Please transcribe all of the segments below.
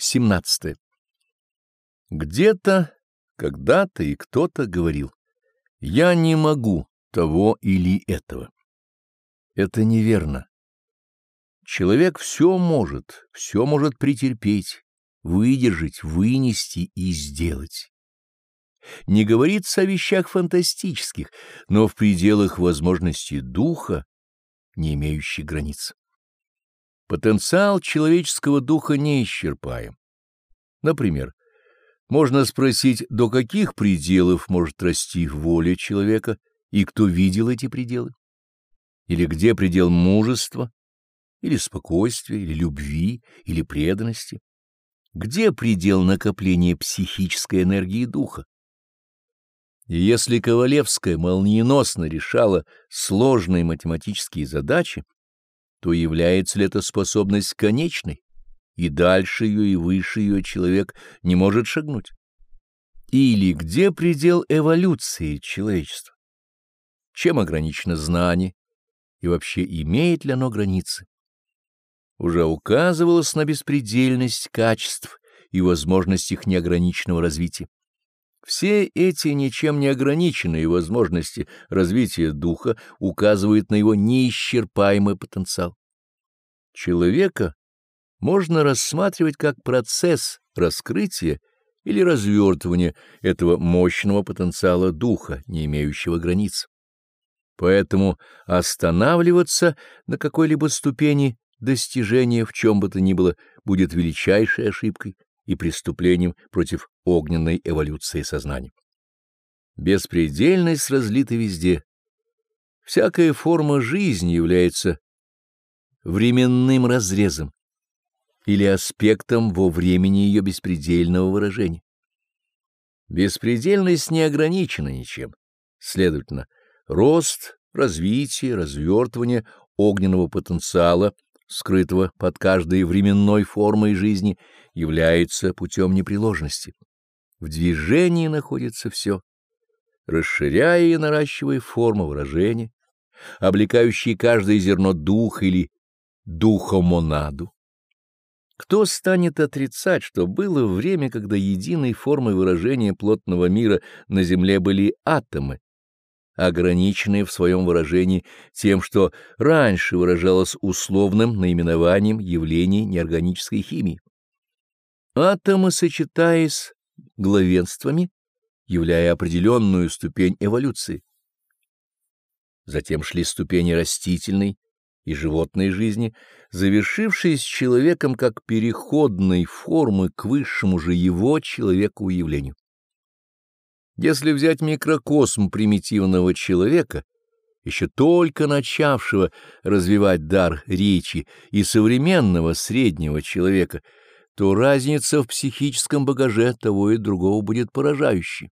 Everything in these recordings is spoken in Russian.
17. Где-то, когда-то и кто-то говорил, я не могу того или этого. Это неверно. Человек все может, все может претерпеть, выдержать, вынести и сделать. Не говорится о вещах фантастических, но в пределах возможностей духа, не имеющих границ. Потенциал человеческого духа неисчерпаем. Например, можно спросить, до каких пределов может расти воля человека и кто видел эти пределы? Или где предел мужества, или спокойствия, или любви, или преданности? Где предел накопления психической энергии духа? И если Ковалевская молниеносно решала сложные математические задачи, то является ли эта способность конечной, и дальше ее и выше ее человек не может шагнуть? Или где предел эволюции человечества? Чем ограничено знание, и вообще имеет ли оно границы? Уже указывалось на беспредельность качеств и возможность их неограниченного развития. Все эти ничем не ограниченные возможности развития духа указывают на его неисчерпаемый потенциал. Человека можно рассматривать как процесс раскрытия или развертывания этого мощного потенциала духа, не имеющего границ. Поэтому останавливаться на какой-либо ступени достижения в чем бы то ни было будет величайшей ошибкой и преступлением против огненной эволюции сознания. Беспредельность разлита везде. Всякая форма жизни является временным разрезом или аспектом во времени ее беспредельного выражения. Беспредельность не ограничена ничем. Следовательно, рост, развитие, развертывание огненного потенциала — скрытого под каждой временной формой жизни, является путем непреложности. В движении находится все, расширяя и наращивая форму выражения, облекающие каждое зерно дух или духомонаду. Кто станет отрицать, что было время, когда единой формой выражения плотного мира на Земле были атомы, ограниченные в своем выражении тем, что раньше выражалось условным наименованием явлений неорганической химии. Атомы, сочетаясь главенствами, являя определенную ступень эволюции. Затем шли ступени растительной и животной жизни, завершившись человеком как переходной формы к высшему же его человеку явлению. Если взять микрокосм примитивного человека, еще только начавшего развивать дар речи, и современного среднего человека, то разница в психическом багаже того и другого будет поражающей.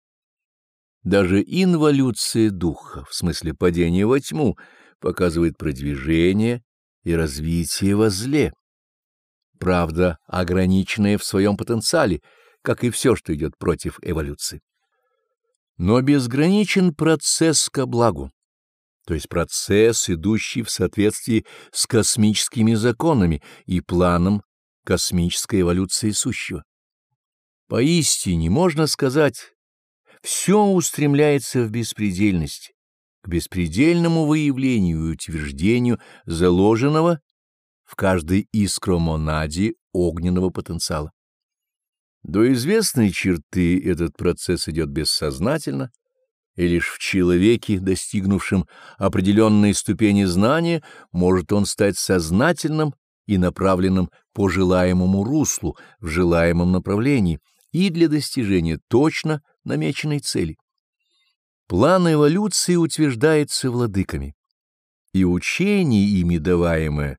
Даже инволюция духа, в смысле падения во тьму, показывает продвижение и развитие во зле. Правда, ограниченное в своем потенциале, как и все, что идет против эволюции. Но безграничен процесс ко благу, то есть процесс, идущий в соответствии с космическими законами и планом космической эволюции сущего. Поистине можно сказать, все устремляется в беспредельность, к беспредельному выявлению и утверждению заложенного в каждой искромонаде огненного потенциала. До известной черты этот процесс идет бессознательно, и лишь в человеке, достигнувшем определенной ступени знания, может он стать сознательным и направленным по желаемому руслу, в желаемом направлении и для достижения точно намеченной цели. План эволюции утверждается владыками, и учение ими даваемое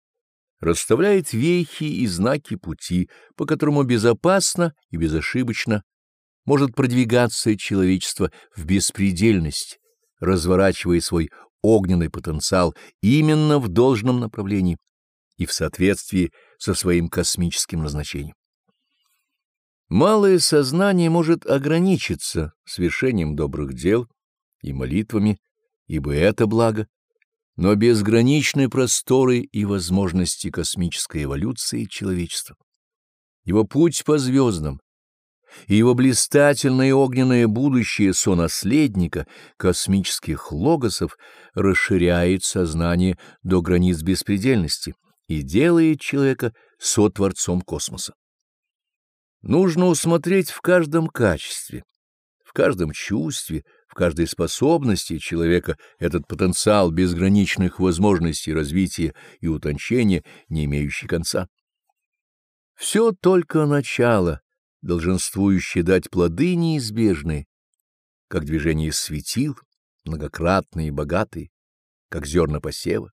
расставляет вехи и знаки пути, по которому безопасно и безошибочно может продвигаться человечество в беспредельность, разворачивая свой огненный потенциал именно в должном направлении и в соответствии со своим космическим назначением. Малое сознание может ограничиться свершением добрых дел и молитвами, ибо это благо, но безграничны просторы и возможности космической эволюции человечества. его путь по звездам и его блистательное огненное будущее сонаследника космических логосов расширяет сознание до границ беспредельности и делает человека сотворцом космоса. Нужно усмотреть в каждом качестве, каждом чувстве, в каждой способности человека этот потенциал безграничных возможностей развития и утончения, не имеющий конца. Все только начало, долженствующее дать плоды неизбежные, как движение светил, многократные и богатые, как зерна посева.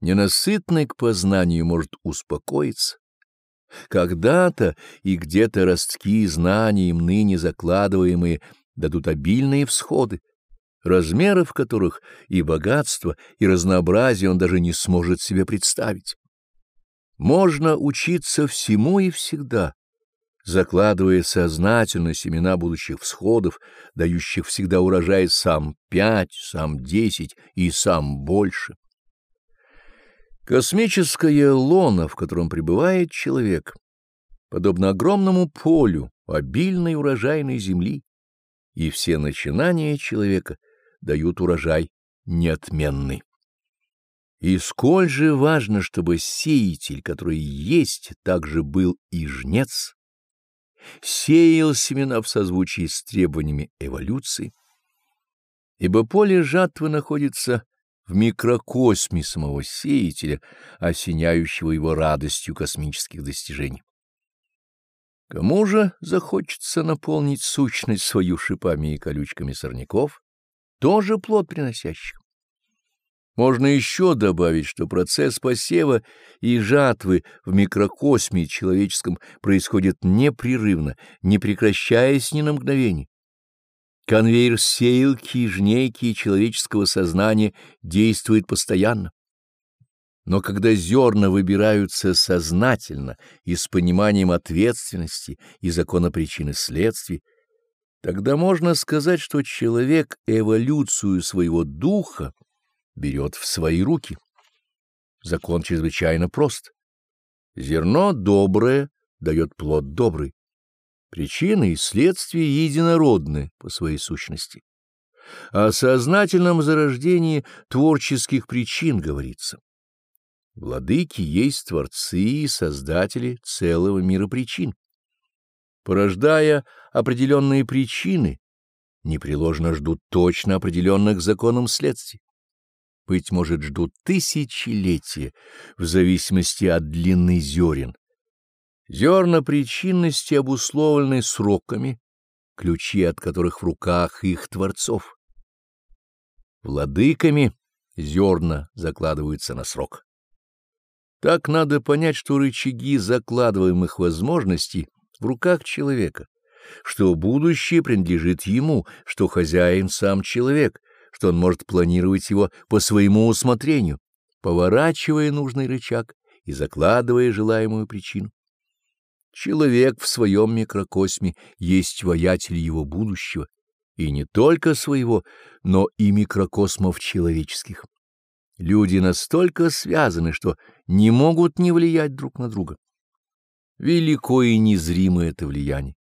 Ненасытный к познанию может успокоиться. Когда-то и где-то ростки знаний, ныне закладываемые, дадут обильные всходы, размеров которых и богатство, и разнообразие он даже не сможет себе представить. Можно учиться всему и всегда, закладывая сознательно семена будущих всходов, дающих всегда урожай сам пять, сам десять и сам больше. Космическое лоно, в котором пребывает человек, подобно огромному полю обильной урожайной земли, и все начинания человека дают урожай неотменный. И сколь же важно, чтобы сеятель, который есть, также был и жнец, сеял семена в созвучии с требованиями эволюции, ибо поле жатвы находится в микрокосме самого сеятеля, осеняющего его радостью космических достижений. Кому же захочется наполнить сущность свою шипами и колючками сорняков, тоже плод приносящих. Можно еще добавить, что процесс посева и жатвы в микрокосме человеческом происходит непрерывно, не прекращаясь ни на мгновение. Конвейер сеялки и жнейки человеческого сознания действует постоянно. Но когда зерна выбираются сознательно и с пониманием ответственности и закона причины следствий, тогда можно сказать, что человек эволюцию своего духа берет в свои руки. Закон чрезвычайно прост. Зерно доброе дает плод добрый. Причины и следствия единородны по своей сущности. О сознательном зарождении творческих причин говорится. Владыки есть творцы и создатели целого мира причин. Порождая определенные причины, непреложно ждут точно определенных законом следствий быть может, ждут тысячелетия, в зависимости от длины зерен. Зерна причинности обусловлены сроками, ключи от которых в руках их творцов. Владыками зерна закладываются на срок. Так надо понять, что рычаги закладываемых возможностей в руках человека, что будущее принадлежит ему, что хозяин сам человек, что он может планировать его по своему усмотрению, поворачивая нужный рычаг и закладывая желаемую причину. Человек в своем микрокосме есть воятель его будущего, и не только своего, но и микрокосмов человеческих. Люди настолько связаны, что не могут не влиять друг на друга. Велико и незримо это влияние,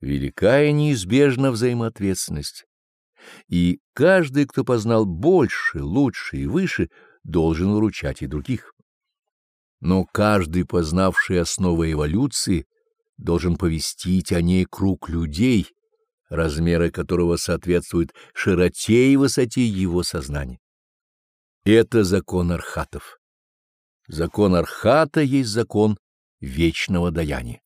велика и неизбежна взаимоответственность и каждый, кто познал больше, лучше и выше, должен выручать и других. Но каждый, познавший основы эволюции, должен повестить о ней круг людей, размеры которого соответствуют широте и высоте его сознания. Это закон архатов. Закон архата есть закон вечного даяния.